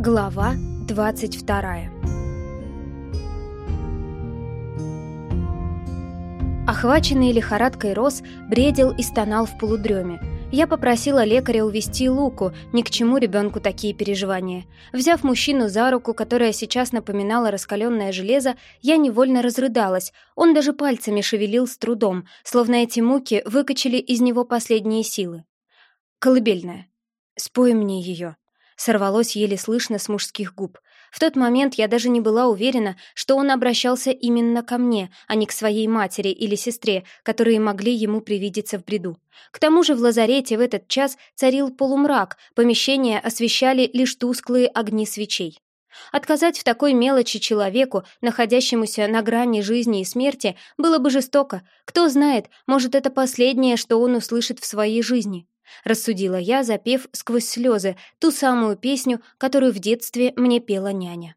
Глава 22 Охваченный лихорадкой Рос бредил и стонал в полудреме. Я попросила лекаря увести Луку, ни к чему ребенку такие переживания. Взяв мужчину за руку, которая сейчас напоминала раскаленное железо, я невольно разрыдалась. Он даже пальцами шевелил с трудом, словно эти муки выкачали из него последние силы. «Колыбельная. Спой мне ее», сорвалось еле слышно с мужских губ. В тот момент я даже не была уверена, что он обращался именно ко мне, а не к своей матери или сестре, которые могли ему привидеться в бреду. К тому же в лазарете в этот час царил полумрак, помещение освещали лишь тусклые огни свечей. Отказать в такой мелочи человеку, находящемуся на грани жизни и смерти, было бы жестоко. Кто знает, может, это последнее, что он услышит в своей жизни. Рассудила я, запев сквозь слезы ту самую песню, которую в детстве мне пела няня.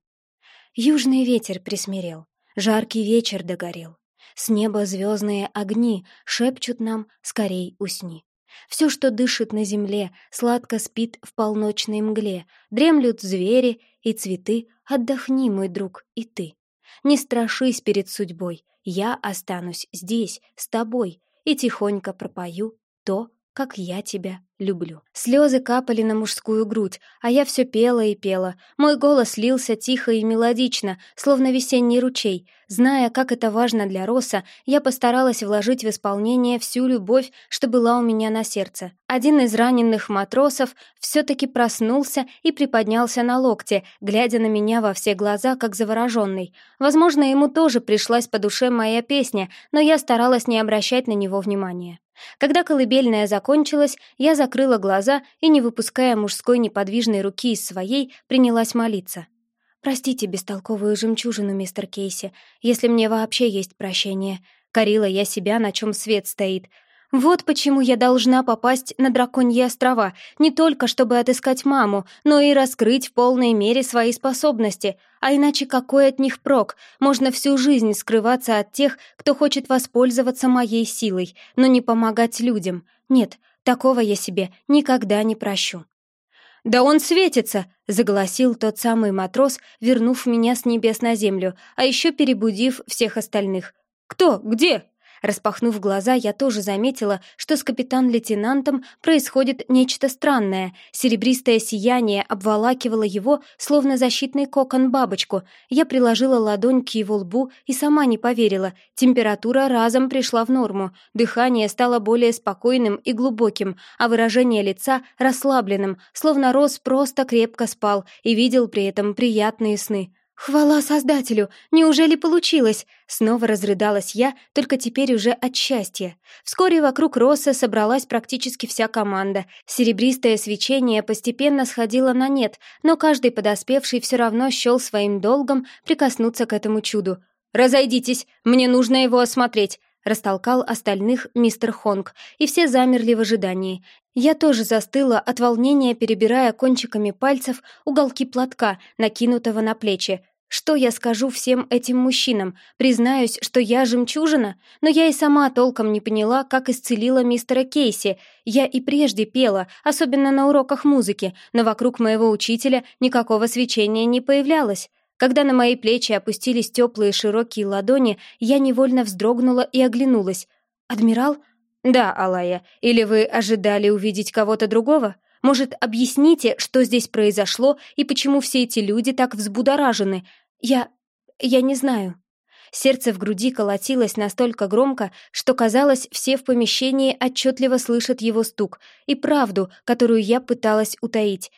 Южный ветер присмирел, жаркий вечер догорел. С неба звездные огни шепчут нам «скорей усни». Все, что дышит на земле, сладко спит в полночной мгле, дремлют звери и цветы, отдохни, мой друг, и ты. Не страшись перед судьбой, я останусь здесь, с тобой, и тихонько пропою то, как я тебя люблю». Слезы капали на мужскую грудь, а я все пела и пела. Мой голос лился тихо и мелодично, словно весенний ручей. Зная, как это важно для Роса, я постаралась вложить в исполнение всю любовь, что была у меня на сердце. Один из раненых матросов все-таки проснулся и приподнялся на локте, глядя на меня во все глаза, как завороженный. Возможно, ему тоже пришлась по душе моя песня, но я старалась не обращать на него внимания. Когда колыбельная закончилась, я закрыла глаза и, не выпуская мужской неподвижной руки из своей, принялась молиться. «Простите бестолковую жемчужину, мистер Кейси, если мне вообще есть прощение. Корила я себя, на чем свет стоит. Вот почему я должна попасть на Драконьи острова, не только чтобы отыскать маму, но и раскрыть в полной мере свои способности. А иначе какой от них прок? Можно всю жизнь скрываться от тех, кто хочет воспользоваться моей силой, но не помогать людям. Нет, такого я себе никогда не прощу. «Да он светится!» — заголосил тот самый матрос, вернув меня с небес на землю, а еще перебудив всех остальных. «Кто? Где?» Распахнув глаза, я тоже заметила, что с капитан-лейтенантом происходит нечто странное. Серебристое сияние обволакивало его, словно защитный кокон бабочку. Я приложила ладонь к его лбу и сама не поверила. Температура разом пришла в норму. Дыхание стало более спокойным и глубоким, а выражение лица — расслабленным, словно Рос просто крепко спал и видел при этом приятные сны. «Хвала Создателю! Неужели получилось?» Снова разрыдалась я, только теперь уже от счастья. Вскоре вокруг Росса собралась практически вся команда. Серебристое свечение постепенно сходило на нет, но каждый подоспевший все равно счел своим долгом прикоснуться к этому чуду. «Разойдитесь! Мне нужно его осмотреть!» растолкал остальных мистер Хонг, и все замерли в ожидании. Я тоже застыла от волнения, перебирая кончиками пальцев уголки платка, накинутого на плечи. Что я скажу всем этим мужчинам? Признаюсь, что я жемчужина? Но я и сама толком не поняла, как исцелила мистера Кейси. Я и прежде пела, особенно на уроках музыки, но вокруг моего учителя никакого свечения не появлялось. Когда на мои плечи опустились теплые широкие ладони, я невольно вздрогнула и оглянулась. «Адмирал?» «Да, Алая. Или вы ожидали увидеть кого-то другого?» Может, объясните, что здесь произошло и почему все эти люди так взбудоражены? Я... я не знаю». Сердце в груди колотилось настолько громко, что, казалось, все в помещении отчетливо слышат его стук и правду, которую я пыталась утаить.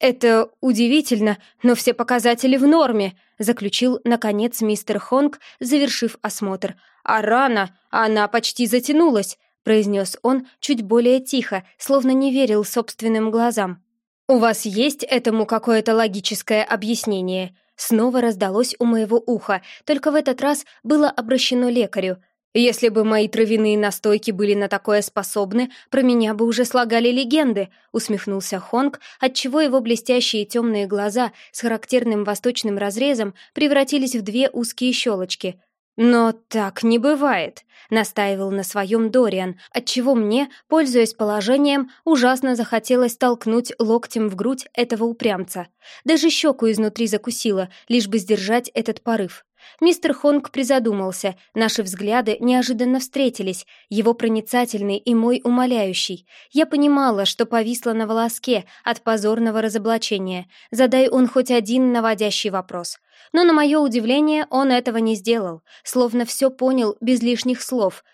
«Это удивительно, но все показатели в норме», заключил, наконец, мистер Хонг, завершив осмотр. «А рана, она почти затянулась произнес он чуть более тихо, словно не верил собственным глазам. «У вас есть этому какое-то логическое объяснение?» Снова раздалось у моего уха, только в этот раз было обращено лекарю. «Если бы мои травяные настойки были на такое способны, про меня бы уже слагали легенды», усмехнулся Хонг, отчего его блестящие темные глаза с характерным восточным разрезом превратились в две узкие щелочки. «Но так не бывает», — настаивал на своем Дориан, отчего мне, пользуясь положением, ужасно захотелось толкнуть локтем в грудь этого упрямца. Даже щеку изнутри закусила, лишь бы сдержать этот порыв. Мистер Хонг призадумался, наши взгляды неожиданно встретились, его проницательный и мой умоляющий. Я понимала, что повисла на волоске от позорного разоблачения, задай он хоть один наводящий вопрос. Но, на мое удивление, он этого не сделал, словно все понял без лишних слов.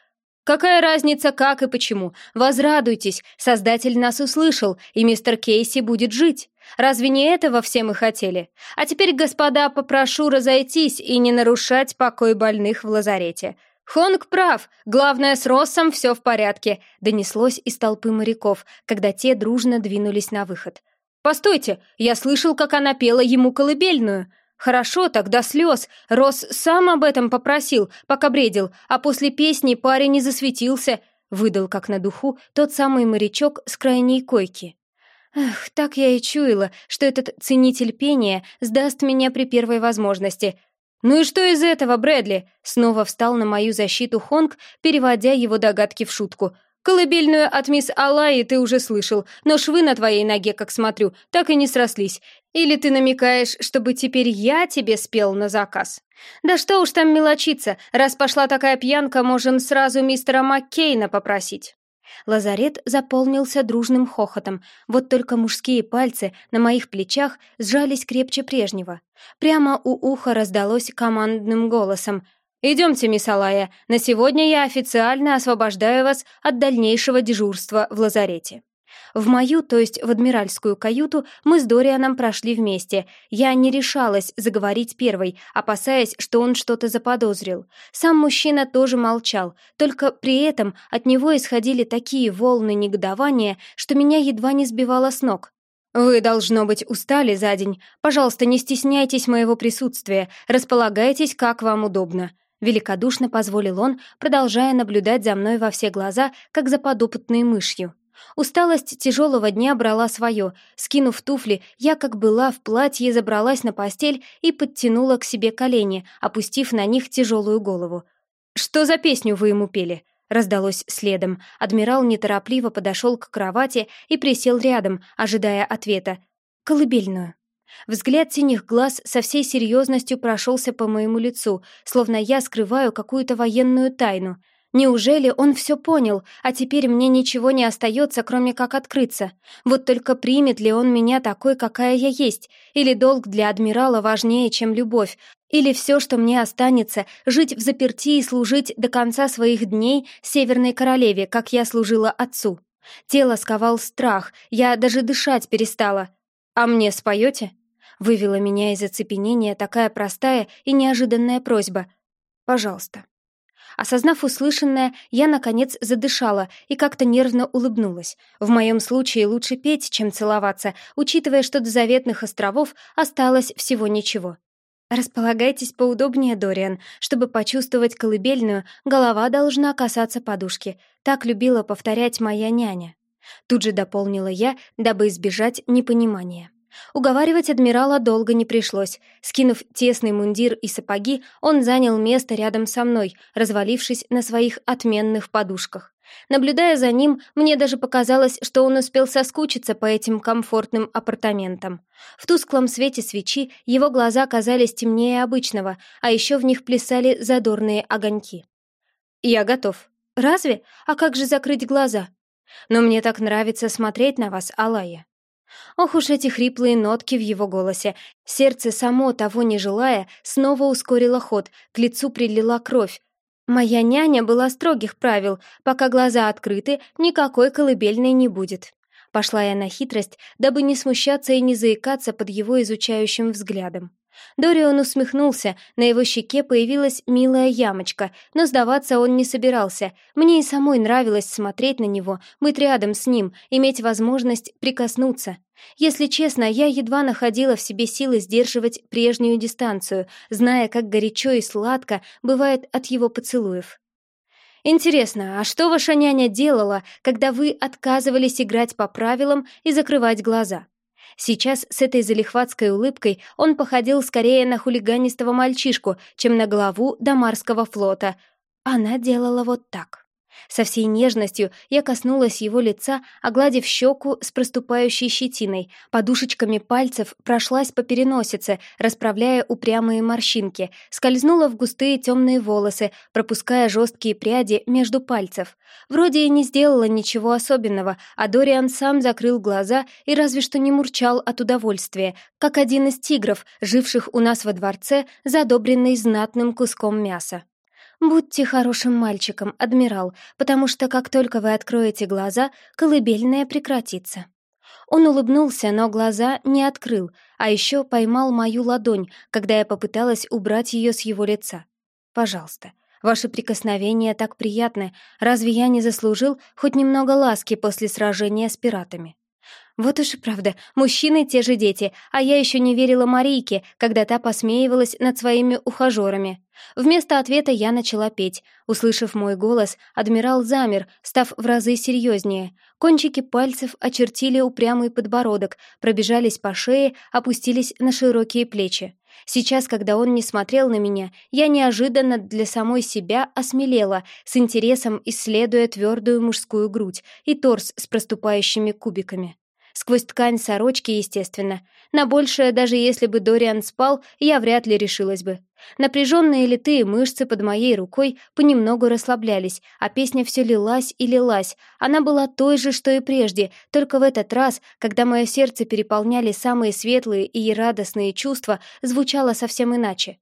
«Какая разница, как и почему? Возрадуйтесь, Создатель нас услышал, и мистер Кейси будет жить. Разве не этого все мы хотели? А теперь, господа, попрошу разойтись и не нарушать покой больных в лазарете». «Хонг прав. Главное, с Россом все в порядке», — донеслось из толпы моряков, когда те дружно двинулись на выход. «Постойте, я слышал, как она пела ему колыбельную», Хорошо, тогда слез. Рос сам об этом попросил, пока бредил, а после песни парень не засветился. Выдал как на духу тот самый морячок с крайней койки. Эх, так я и чуяла, что этот ценитель пения сдаст меня при первой возможности. «Ну и что из этого, Брэдли?» Снова встал на мою защиту Хонг, переводя его догадки в шутку. «Колыбельную от мисс Аллаи ты уже слышал, но швы на твоей ноге, как смотрю, так и не срослись. Или ты намекаешь, чтобы теперь я тебе спел на заказ? Да что уж там мелочиться, раз пошла такая пьянка, можем сразу мистера Маккейна попросить». Лазарет заполнился дружным хохотом, вот только мужские пальцы на моих плечах сжались крепче прежнего. Прямо у уха раздалось командным голосом «Идемте, мисс Алая, на сегодня я официально освобождаю вас от дальнейшего дежурства в лазарете». В мою, то есть в адмиральскую каюту, мы с Дорианом прошли вместе. Я не решалась заговорить первой, опасаясь, что он что-то заподозрил. Сам мужчина тоже молчал, только при этом от него исходили такие волны негодования, что меня едва не сбивало с ног. «Вы, должно быть, устали за день. Пожалуйста, не стесняйтесь моего присутствия, располагайтесь, как вам удобно», Великодушно позволил он, продолжая наблюдать за мной во все глаза, как за подопытной мышью. Усталость тяжелого дня брала свое. Скинув туфли, я, как была в платье, забралась на постель и подтянула к себе колени, опустив на них тяжелую голову. «Что за песню вы ему пели?» Раздалось следом. Адмирал неторопливо подошел к кровати и присел рядом, ожидая ответа. «Колыбельную». Взгляд синих глаз со всей серьезностью прошелся по моему лицу, словно я скрываю какую-то военную тайну. Неужели он все понял, а теперь мне ничего не остается, кроме как открыться? Вот только примет ли он меня такой, какая я есть? Или долг для адмирала важнее, чем любовь? Или все, что мне останется, жить в заперти и служить до конца своих дней Северной Королеве, как я служила отцу? Тело сковал страх, я даже дышать перестала. «А мне споете?» Вывела меня из оцепенения такая простая и неожиданная просьба. «Пожалуйста». Осознав услышанное, я, наконец, задышала и как-то нервно улыбнулась. В моем случае лучше петь, чем целоваться, учитывая, что до заветных островов осталось всего ничего. «Располагайтесь поудобнее, Дориан. Чтобы почувствовать колыбельную, голова должна касаться подушки. Так любила повторять моя няня». Тут же дополнила я, дабы избежать непонимания. Уговаривать адмирала долго не пришлось. Скинув тесный мундир и сапоги, он занял место рядом со мной, развалившись на своих отменных подушках. Наблюдая за ним, мне даже показалось, что он успел соскучиться по этим комфортным апартаментам. В тусклом свете свечи его глаза казались темнее обычного, а еще в них плясали задорные огоньки. «Я готов». «Разве? А как же закрыть глаза?» «Но мне так нравится смотреть на вас, Алая». Ох уж эти хриплые нотки в его голосе. Сердце, само того не желая, снова ускорило ход, к лицу прилила кровь. Моя няня была строгих правил, пока глаза открыты, никакой колыбельной не будет. Пошла я на хитрость, дабы не смущаться и не заикаться под его изучающим взглядом. Дорион усмехнулся, на его щеке появилась милая ямочка, но сдаваться он не собирался. Мне и самой нравилось смотреть на него, быть рядом с ним, иметь возможность прикоснуться. Если честно, я едва находила в себе силы сдерживать прежнюю дистанцию, зная, как горячо и сладко бывает от его поцелуев. «Интересно, а что ваша няня делала, когда вы отказывались играть по правилам и закрывать глаза?» Сейчас с этой залихватской улыбкой он походил скорее на хулиганистого мальчишку, чем на главу Дамарского флота. Она делала вот так. Со всей нежностью я коснулась его лица, огладив щеку с проступающей щетиной, подушечками пальцев прошлась по переносице, расправляя упрямые морщинки, скользнула в густые темные волосы, пропуская жесткие пряди между пальцев. Вроде и не сделала ничего особенного, а Дориан сам закрыл глаза и разве что не мурчал от удовольствия, как один из тигров, живших у нас во дворце, задобренный знатным куском мяса. «Будьте хорошим мальчиком, адмирал, потому что как только вы откроете глаза, колыбельная прекратится». Он улыбнулся, но глаза не открыл, а еще поймал мою ладонь, когда я попыталась убрать ее с его лица. «Пожалуйста, ваши прикосновения так приятны. Разве я не заслужил хоть немного ласки после сражения с пиратами?» Вот уж и правда, мужчины те же дети, а я еще не верила Марийке, когда та посмеивалась над своими ухажерами. Вместо ответа я начала петь. Услышав мой голос, адмирал замер, став в разы серьезнее. Кончики пальцев очертили упрямый подбородок, пробежались по шее, опустились на широкие плечи. Сейчас, когда он не смотрел на меня, я неожиданно для самой себя осмелела, с интересом исследуя твердую мужскую грудь и торс с проступающими кубиками. Сквозь ткань сорочки, естественно. На большее, даже если бы Дориан спал, я вряд ли решилась бы. Напряженные литые мышцы под моей рукой понемногу расслаблялись, а песня все лилась и лилась. Она была той же, что и прежде, только в этот раз, когда мое сердце переполняли самые светлые и радостные чувства, звучало совсем иначе.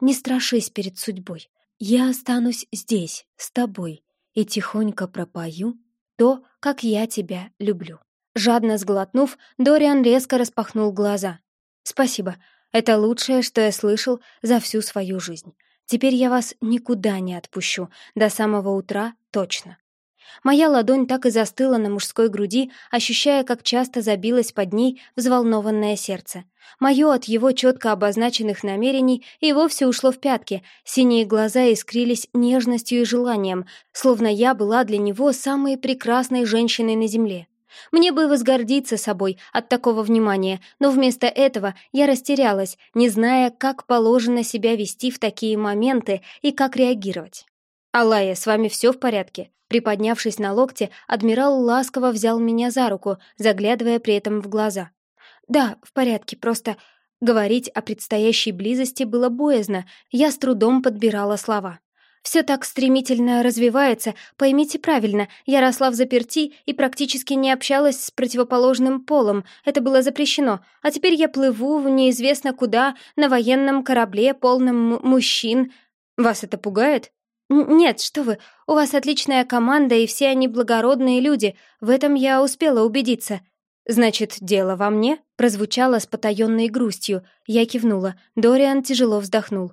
«Не страшись перед судьбой. Я останусь здесь, с тобой, и тихонько пропою то, как я тебя люблю». Жадно сглотнув, Дориан резко распахнул глаза. «Спасибо. Это лучшее, что я слышал за всю свою жизнь. Теперь я вас никуда не отпущу, до самого утра точно». Моя ладонь так и застыла на мужской груди, ощущая, как часто забилось под ней взволнованное сердце. Мое от его четко обозначенных намерений и вовсе ушло в пятки, синие глаза искрились нежностью и желанием, словно я была для него самой прекрасной женщиной на земле. Мне бы возгордиться собой от такого внимания, но вместо этого я растерялась, не зная, как положено себя вести в такие моменты и как реагировать. «Алая, с вами все в порядке?» Приподнявшись на локте, адмирал ласково взял меня за руку, заглядывая при этом в глаза. «Да, в порядке, просто...» Говорить о предстоящей близости было боязно, я с трудом подбирала слова. Все так стремительно развивается, поймите правильно, я росла в заперти и практически не общалась с противоположным полом, это было запрещено, а теперь я плыву в неизвестно куда, на военном корабле, полном мужчин. Вас это пугает? «Нет, что вы, у вас отличная команда, и все они благородные люди, в этом я успела убедиться». «Значит, дело во мне?» прозвучало с потаенной грустью. Я кивнула. Дориан тяжело вздохнул.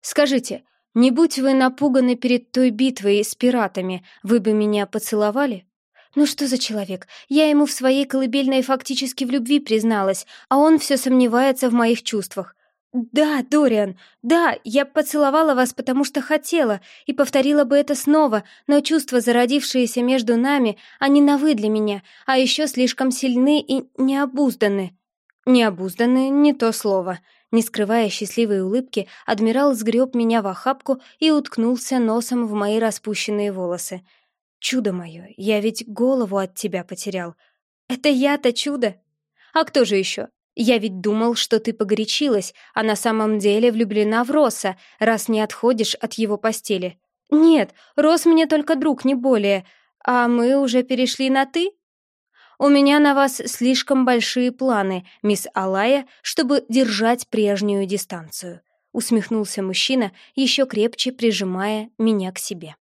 «Скажите, не будь вы напуганы перед той битвой с пиратами, вы бы меня поцеловали? Ну что за человек? Я ему в своей колыбельной фактически в любви призналась, а он все сомневается в моих чувствах. «Да, Дориан, да, я поцеловала вас, потому что хотела, и повторила бы это снова, но чувства, зародившиеся между нами, они новы для меня, а еще слишком сильны и необузданы». «Необузданы — не то слово», не скрывая счастливой улыбки, адмирал сгреб меня в охапку и уткнулся носом в мои распущенные волосы. «Чудо мое, я ведь голову от тебя потерял. Это я-то чудо! А кто же еще? Я ведь думал, что ты погорячилась, а на самом деле влюблена в Росса, раз не отходишь от его постели. Нет, Рос мне только друг, не более. А мы уже перешли на «ты»?» У меня на вас слишком большие планы, мисс Алая, чтобы держать прежнюю дистанцию», — усмехнулся мужчина, еще крепче прижимая меня к себе.